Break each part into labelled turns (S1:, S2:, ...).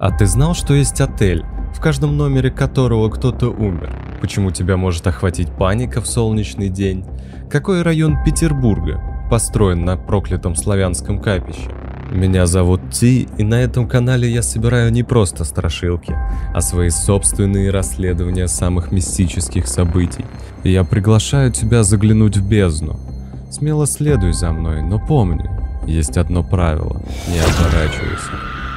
S1: А ты знал, что есть отель, в каждом номере которого кто-то умер? Почему тебя может охватить паника в солнечный день? Какой район Петербурга построен на проклятом славянском капище? Меня зовут Ти, и на этом канале я собираю не просто страшилки, а свои собственные расследования самых мистических событий. И я приглашаю тебя заглянуть в бездну. Смело следуй за мной, но помни, есть одно правило – не оборачивайся.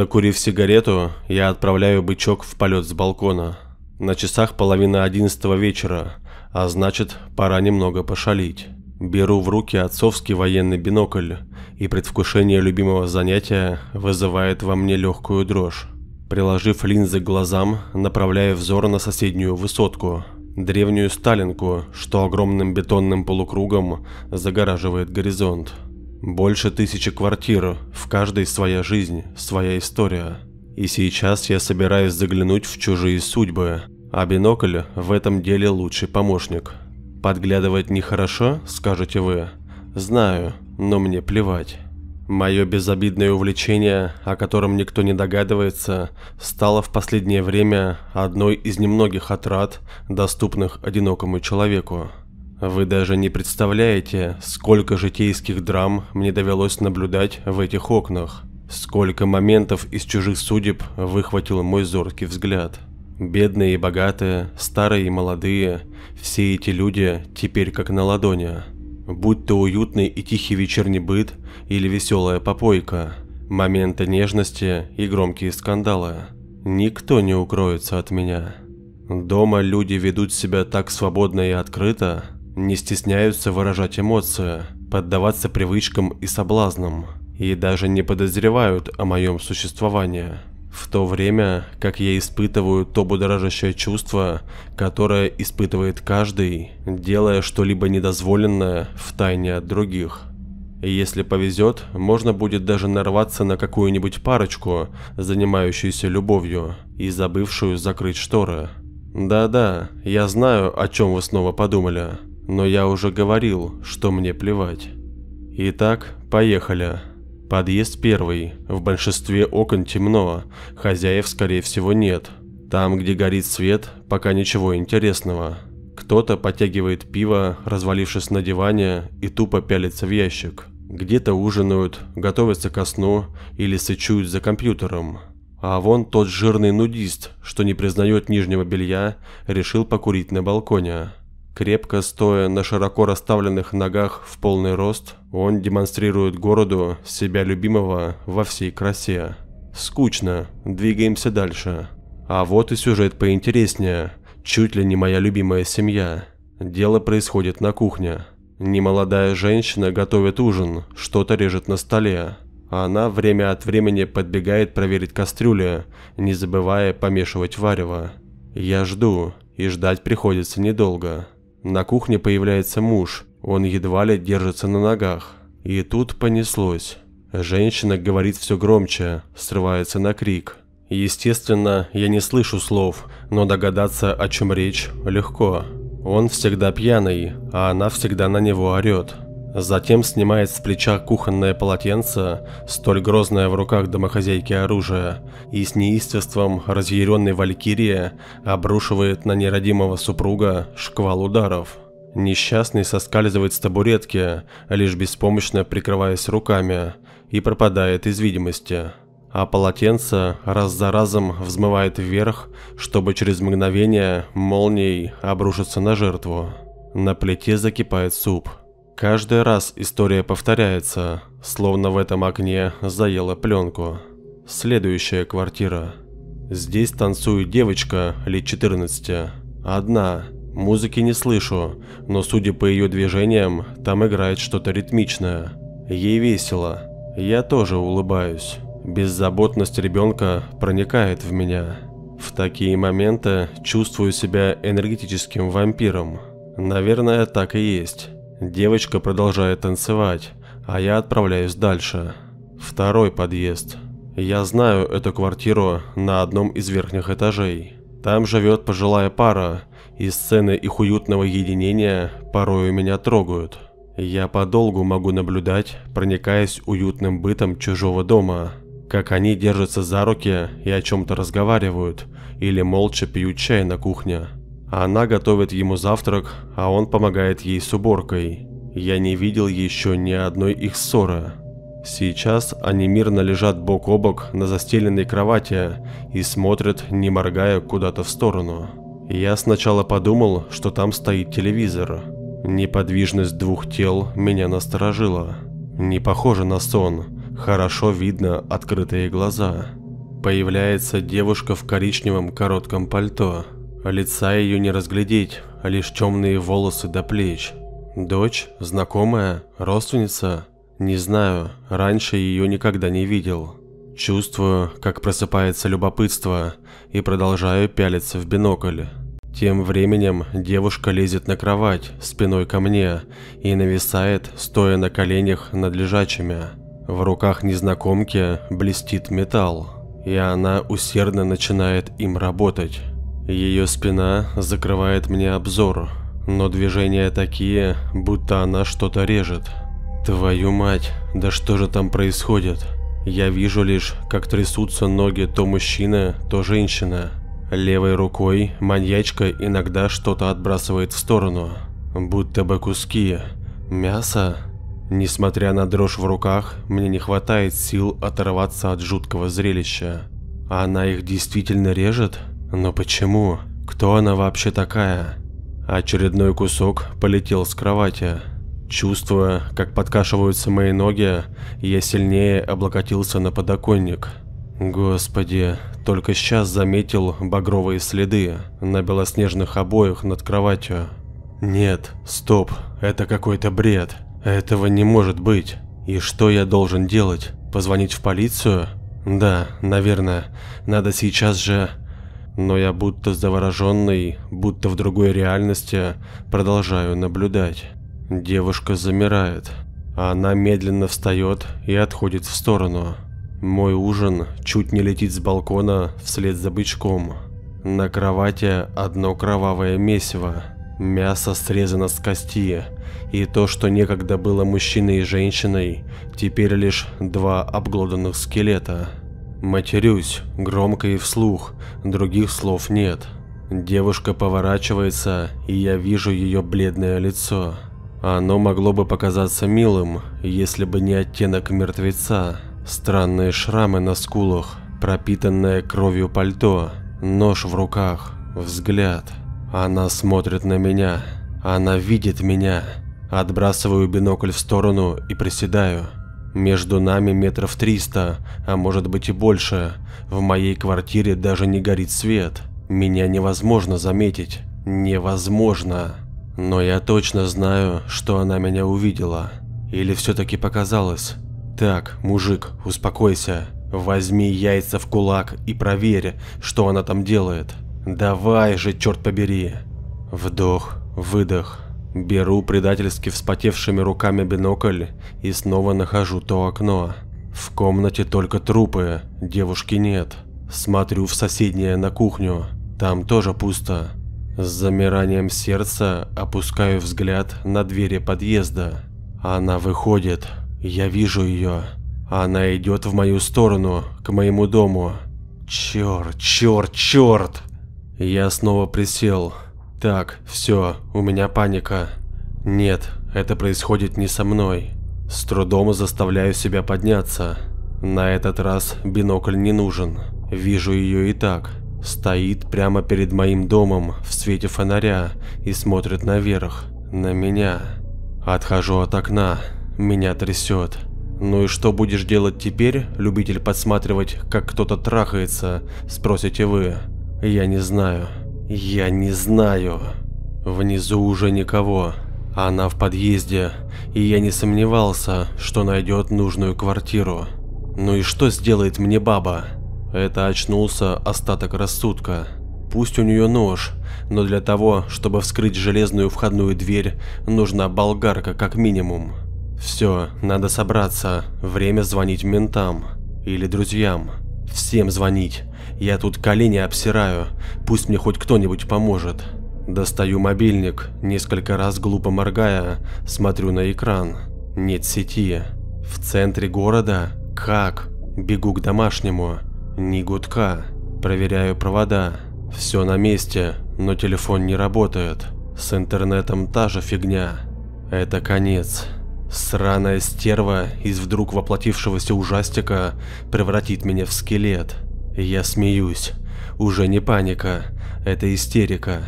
S2: Докурив сигарету, я отправляю бычок в полет с балкона. На часах половина одиннадцатого вечера, а значит, пора немного пошалить. Беру в руки отцовский военный бинокль, и предвкушение любимого занятия вызывает во мне легкую дрожь. Приложив линзы к глазам, направляю взор на соседнюю высотку, древнюю Сталинку, что огромным бетонным полукругом загораживает горизонт. Больше тысячи квартир, в каждой своя жизнь, своя история. И сейчас я собираюсь заглянуть в чужие судьбы, а бинокль в этом деле лучший помощник. Подглядывать нехорошо, скажете вы? Знаю, но мне плевать. Мое безобидное увлечение, о котором никто не догадывается, стало в последнее время одной из немногих отрад, доступных одинокому человеку. Вы даже не представляете, сколько житейских драм мне довелось наблюдать в этих окнах. Сколько моментов из чужих судеб выхватил мой зоркий взгляд. Бедные и богатые, старые и молодые, все эти люди теперь как на ладони. Будь то уютный и тихий вечерний быт или веселая попойка, моменты нежности и громкие скандалы. Никто не укроется от меня. Дома люди ведут себя так свободно и открыто, не стесняются выражать эмоции, поддаваться привычкам и соблазнам, и даже не подозревают о моем существовании. В то время, как я испытываю то будоражащее чувство, которое испытывает каждый, делая что-либо недозволенное в тайне от других. Если повезет, можно будет даже нарваться на какую-нибудь парочку, занимающуюся любовью и забывшую закрыть шторы. Да-да, я знаю, о чем вы снова подумали но я уже говорил, что мне плевать. Итак, поехали. Подъезд первый. В большинстве окон темно, хозяев скорее всего нет. Там, где горит свет, пока ничего интересного. Кто-то подтягивает пиво, развалившись на диване, и тупо пялится в ящик. Где-то ужинают, готовятся ко сну или сычуют за компьютером. А вон тот жирный нудист, что не признает нижнего белья, решил покурить на балконе. Крепко стоя на широко расставленных ногах в полный рост, он демонстрирует городу себя любимого во всей красе. Скучно, двигаемся дальше. А вот и сюжет поинтереснее, чуть ли не моя любимая семья. Дело происходит на кухне. Немолодая женщина готовит ужин, что-то режет на столе. Она время от времени подбегает проверить кастрюли, не забывая помешивать варево. Я жду, и ждать приходится недолго. На кухне появляется муж, он едва ли держится на ногах. И тут понеслось. Женщина говорит все громче, срывается на крик. Естественно, я не слышу слов, но догадаться, о чем речь, легко. Он всегда пьяный, а она всегда на него орет. Затем снимает с плеча кухонное полотенце, столь грозное в руках домохозяйки оружие, и с неистовством разъяренной валькирия обрушивает на нерадимого супруга шквал ударов. Несчастный соскальзывает с табуретки, лишь беспомощно прикрываясь руками, и пропадает из видимости. А полотенце раз за разом взмывает вверх, чтобы через мгновение молнией обрушиться на жертву. На плите закипает суп. Каждый раз история повторяется, словно в этом окне заела пленку. Следующая квартира. Здесь танцует девочка лет 14. Одна. Музыки не слышу, но судя по ее движениям, там играет что-то ритмичное. Ей весело. Я тоже улыбаюсь. Беззаботность ребенка проникает в меня. В такие моменты чувствую себя энергетическим вампиром. Наверное, так и есть. Девочка продолжает танцевать, а я отправляюсь дальше. Второй подъезд. Я знаю эту квартиру на одном из верхних этажей. Там живет пожилая пара, и сцены их уютного единения порою меня трогают. Я подолгу могу наблюдать, проникаясь уютным бытом чужого дома, как они держатся за руки и о чем-то разговаривают, или молча пьют чай на кухне. Она готовит ему завтрак, а он помогает ей с уборкой. Я не видел еще ни одной их ссоры. Сейчас они мирно лежат бок о бок на застеленной кровати и смотрят, не моргая, куда-то в сторону. Я сначала подумал, что там стоит телевизор. Неподвижность двух тел меня насторожила. Не похоже на сон, хорошо видно открытые глаза. Появляется девушка в коричневом коротком пальто. Лица ее не разглядеть, лишь темные волосы до плеч. Дочь? Знакомая? Родственница? Не знаю, раньше ее никогда не видел. Чувствую, как просыпается любопытство, и продолжаю пялиться в бинокль. Тем временем девушка лезет на кровать спиной ко мне и нависает, стоя на коленях над лежачими. В руках незнакомки блестит металл, и она усердно начинает им работать. Ее спина закрывает мне обзор, но движения такие, будто она что-то режет. Твою мать, да что же там происходит? Я вижу лишь, как трясутся ноги то мужчины, то женщины. Левой рукой маньячка иногда что-то отбрасывает в сторону, будто бы куски. Мясо? Несмотря на дрожь в руках, мне не хватает сил оторваться от жуткого зрелища. Она их действительно режет? Но почему? Кто она вообще такая? Очередной кусок полетел с кровати. Чувствуя, как подкашиваются мои ноги, я сильнее облокотился на подоконник. Господи, только сейчас заметил багровые следы на белоснежных обоях над кроватью. Нет, стоп, это какой-то бред. Этого не может быть. И что я должен делать? Позвонить в полицию? Да, наверное. Надо сейчас же... Но я будто завороженный, будто в другой реальности, продолжаю наблюдать. Девушка замирает. Она медленно встает и отходит в сторону. Мой ужин чуть не летит с балкона вслед за бычком. На кровати одно кровавое месиво. Мясо срезано с кости, и то, что некогда было мужчиной и женщиной, теперь лишь два обглоданных скелета. Матерюсь, громко и вслух, других слов нет. Девушка поворачивается, и я вижу ее бледное лицо. Оно могло бы показаться милым, если бы не оттенок мертвеца. Странные шрамы на скулах, пропитанное кровью пальто, нож в руках, взгляд. Она смотрит на меня. Она видит меня. Отбрасываю бинокль в сторону и приседаю. Между нами метров триста, а может быть и больше. В моей квартире даже не горит свет. Меня невозможно заметить. Невозможно. Но я точно знаю, что она меня увидела. Или все-таки показалось. Так, мужик, успокойся. Возьми яйца в кулак и проверь, что она там делает. Давай же, черт побери. Вдох, выдох. Беру предательски вспотевшими руками бинокль и снова нахожу то окно. В комнате только трупы, девушки нет. Смотрю в соседнее на кухню, там тоже пусто. С замиранием сердца опускаю взгляд на двери подъезда. Она выходит. Я вижу ее. Она идет в мою сторону, к моему дому. Черт, черт, черт! Я снова присел. Так, все, у меня паника. Нет, это происходит не со мной. С трудом заставляю себя подняться. На этот раз бинокль не нужен. Вижу ее и так. Стоит прямо перед моим домом в свете фонаря и смотрит наверх, на меня. Отхожу от окна, меня трясет. «Ну и что будешь делать теперь, любитель подсматривать, как кто-то трахается?» – спросите вы. «Я не знаю. Я не знаю». Внизу уже никого. Она в подъезде, и я не сомневался, что найдет нужную квартиру. Ну и что сделает мне баба? Это очнулся остаток рассудка. Пусть у нее нож, но для того, чтобы вскрыть железную входную дверь, нужна болгарка как минимум. Все, надо собраться, время звонить ментам. Или друзьям. Всем звонить. Я тут колени обсираю, пусть мне хоть кто-нибудь поможет. Достаю мобильник, несколько раз глупо моргая, смотрю на экран. Нет сети. В центре города? Как? Бегу к домашнему. Ни гудка. Проверяю провода. Все на месте, но телефон не работает. С интернетом та же фигня. Это конец. Сраная стерва из вдруг воплотившегося ужастика превратит меня в скелет. Я смеюсь. Уже не паника, это истерика.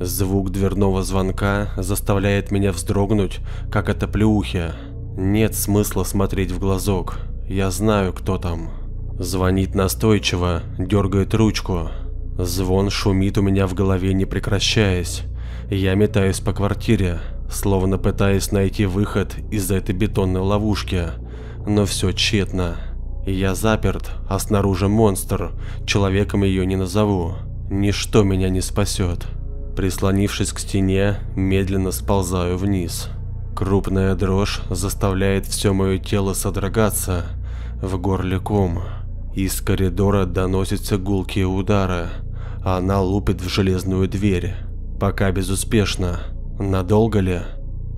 S2: Звук дверного звонка заставляет меня вздрогнуть, как от оплеухи. Нет смысла смотреть в глазок. Я знаю, кто там. Звонит настойчиво, дергает ручку. Звон шумит у меня в голове, не прекращаясь. Я метаюсь по квартире, словно пытаясь найти выход из этой бетонной ловушки. Но все тщетно. Я заперт, а снаружи монстр, человеком ее не назову. Ничто меня не спасет. Прислонившись к стене, медленно сползаю вниз. Крупная дрожь заставляет все мое тело содрогаться, в горле ком. Из коридора доносятся гулкие удары. Она лупит в железную дверь. Пока безуспешно. Надолго ли?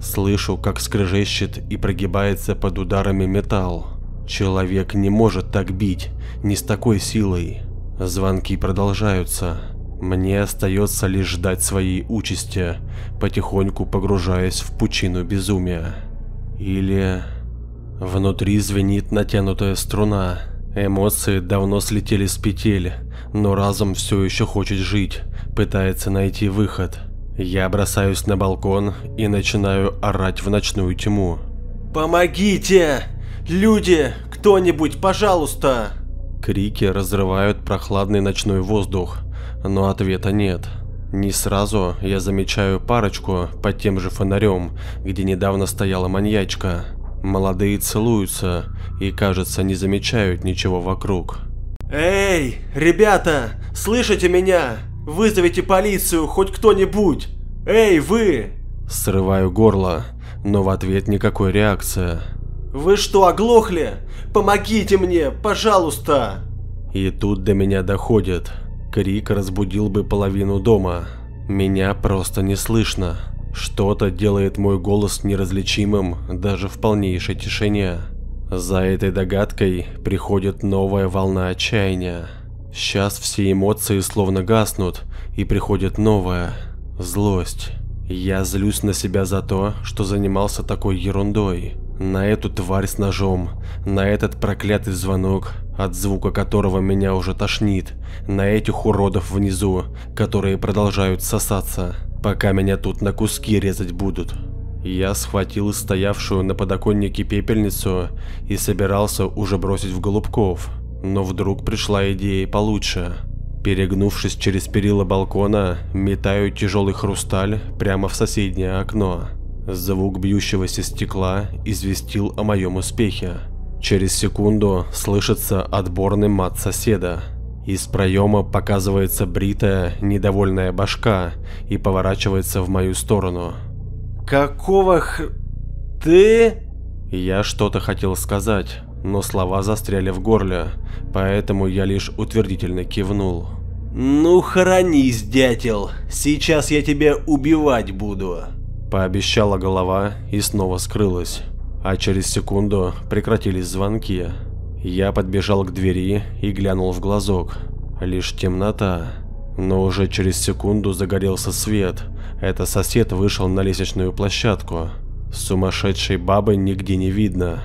S2: Слышу, как скрежещет и прогибается под ударами металл. Человек не может так бить, не с такой силой. Звонки продолжаются. Мне остается лишь ждать своей участи, потихоньку погружаясь в пучину безумия. Или... Внутри звенит натянутая струна. Эмоции давно слетели с петель, но разум все еще хочет жить, пытается найти выход. Я бросаюсь на балкон и начинаю орать в ночную тьму.
S3: «Помогите! Люди! Кто-нибудь, пожалуйста!»
S2: Крики разрывают прохладный ночной воздух но ответа нет. Не сразу я замечаю парочку под тем же фонарем, где недавно стояла маньячка. Молодые целуются и, кажется, не замечают ничего вокруг.
S3: «Эй, ребята, слышите меня? Вызовите полицию, хоть кто-нибудь! Эй, вы!»
S2: Срываю горло, но в ответ никакой реакции.
S3: «Вы что, оглохли? Помогите мне, пожалуйста!»
S2: И тут до меня доходит. Крик разбудил бы половину дома. Меня просто не слышно. Что-то делает мой голос неразличимым даже в полнейшей тишине. За этой догадкой приходит новая волна отчаяния. Сейчас все эмоции словно гаснут, и приходит новая – злость. Я злюсь на себя за то, что занимался такой ерундой. На эту тварь с ножом, на этот проклятый звонок, от звука которого меня уже тошнит, на этих уродов внизу, которые продолжают сосаться, пока меня тут на куски резать будут. Я схватил стоявшую на подоконнике пепельницу и собирался уже бросить в голубков, но вдруг пришла идея получше. Перегнувшись через перила балкона, метаю тяжелый хрусталь прямо в соседнее окно. Звук бьющегося стекла известил о моем успехе. Через секунду слышится отборный мат соседа. Из проема показывается бритая, недовольная башка и поворачивается в мою сторону.
S3: «Какого х... ты?»
S2: Я что-то хотел сказать, но слова застряли в горле, поэтому я лишь утвердительно кивнул.
S3: «Ну хоронись, дятел, сейчас я тебя убивать буду!»
S2: Пообещала голова и снова скрылась. А через секунду прекратились звонки. Я подбежал к двери и глянул в глазок. Лишь темнота. Но уже через секунду загорелся свет. Это сосед вышел на лестничную площадку. Сумасшедшей бабы нигде не видно.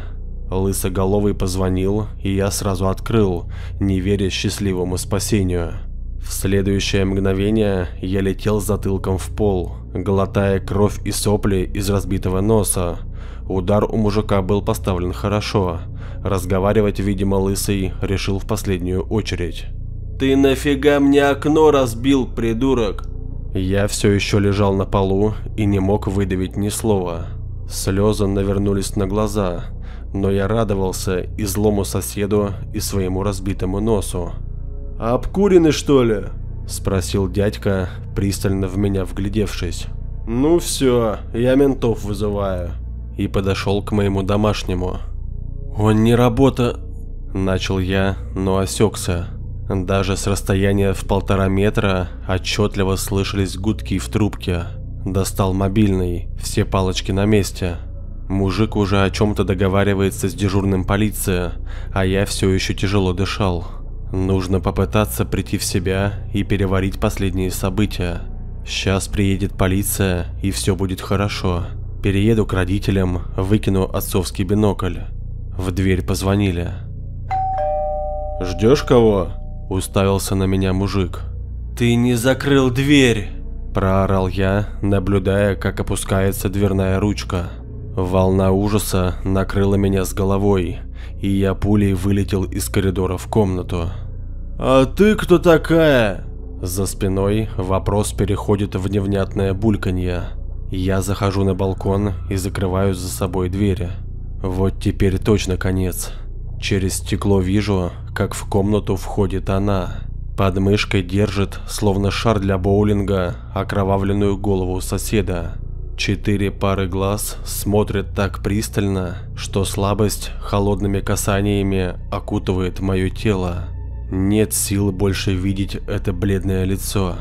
S2: Лысоголовый позвонил, и я сразу открыл, не веря счастливому спасению. В следующее мгновение я летел затылком в пол, глотая кровь и сопли из разбитого носа. Удар у мужика был поставлен хорошо. Разговаривать, видимо, лысый решил в последнюю очередь.
S3: «Ты нафига мне окно разбил, придурок?»
S2: Я все еще лежал на полу и не мог выдавить ни слова. Слезы навернулись на глаза, но я радовался и злому соседу, и своему разбитому носу.
S3: «Обкурены, что ли?»
S2: – спросил дядька, пристально в меня вглядевшись.
S3: «Ну все, я ментов вызываю».
S2: И подошел к моему домашнему. «Он не работа...» – начал я, но осекся. Даже с расстояния в полтора метра отчетливо слышались гудки в трубке. Достал мобильный, все палочки на месте. Мужик уже о чем-то договаривается с дежурным полиции, а я все еще тяжело дышал. Нужно попытаться прийти в себя и переварить последние события. Сейчас приедет полиция и все будет хорошо. Перееду к родителям, выкину отцовский бинокль. В дверь позвонили.
S3: «Ждешь кого?»
S2: Уставился на меня мужик.
S3: «Ты не закрыл дверь!»
S2: Проорал я, наблюдая, как опускается дверная ручка. Волна ужаса накрыла меня с головой, и я пулей вылетел из коридора в комнату.
S3: «А ты кто такая?»
S2: За спиной вопрос переходит в невнятное бульканье. Я захожу на балкон и закрываю за собой двери. Вот теперь точно конец. Через стекло вижу, как в комнату входит она. Под мышкой держит, словно шар для боулинга, окровавленную голову соседа. Четыре пары глаз смотрят так пристально, что слабость холодными касаниями окутывает мое тело. Нет сил больше видеть это бледное лицо.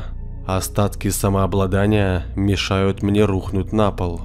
S2: Остатки самообладания мешают мне рухнуть на пол.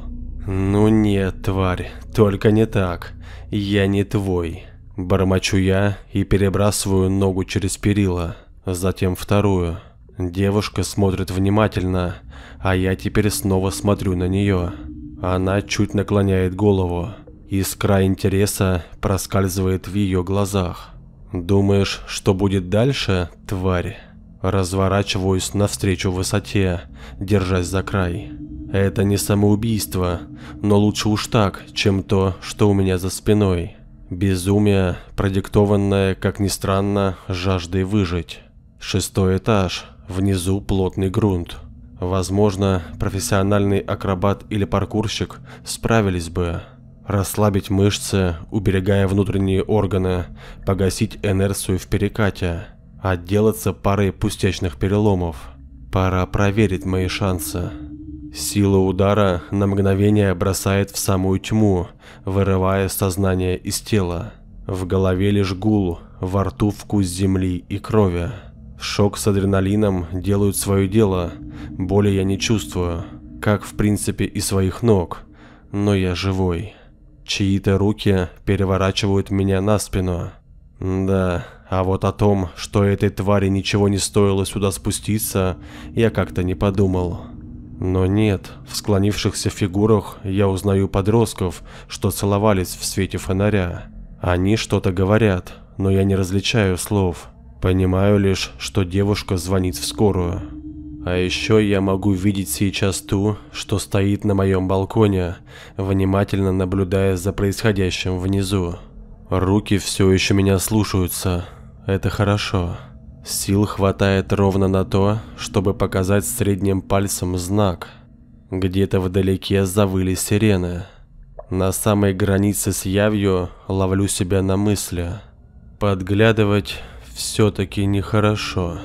S2: Ну нет, тварь, только не так. Я не твой. Бормочу я и перебрасываю ногу через перила, затем вторую. Девушка смотрит внимательно, а я теперь снова смотрю на нее. Она чуть наклоняет голову. Искра интереса проскальзывает в ее глазах. Думаешь, что будет дальше, тварь? Разворачиваюсь навстречу высоте, держась за край. Это не самоубийство, но лучше уж так, чем то, что у меня за спиной. Безумие, продиктованное, как ни странно, жаждой выжить. Шестой этаж, внизу плотный грунт. Возможно, профессиональный акробат или паркурщик справились бы. Расслабить мышцы, уберегая внутренние органы, погасить инерцию в перекате, отделаться парой пустячных переломов. Пора проверить мои шансы. Сила удара на мгновение бросает в самую тьму, вырывая сознание из тела. В голове лишь гул, во рту вкус земли и крови. Шок с адреналином делают свое дело, боли я не чувствую, как в принципе и своих ног, но я живой. Чьи-то руки переворачивают меня на спину. Да, а вот о том, что этой твари ничего не стоило сюда спуститься, я как-то не подумал. Но нет, в склонившихся фигурах я узнаю подростков, что целовались в свете фонаря. Они что-то говорят, но я не различаю слов. Понимаю лишь, что девушка звонит в скорую. А еще я могу видеть сейчас ту, что стоит на моем балконе, внимательно наблюдая за происходящим внизу. Руки все еще меня слушаются. Это хорошо. Сил хватает ровно на то, чтобы показать средним пальцем знак. Где-то вдалеке завыли сирены. На самой границе с явью ловлю себя на мысли. Подглядывать все-таки нехорошо.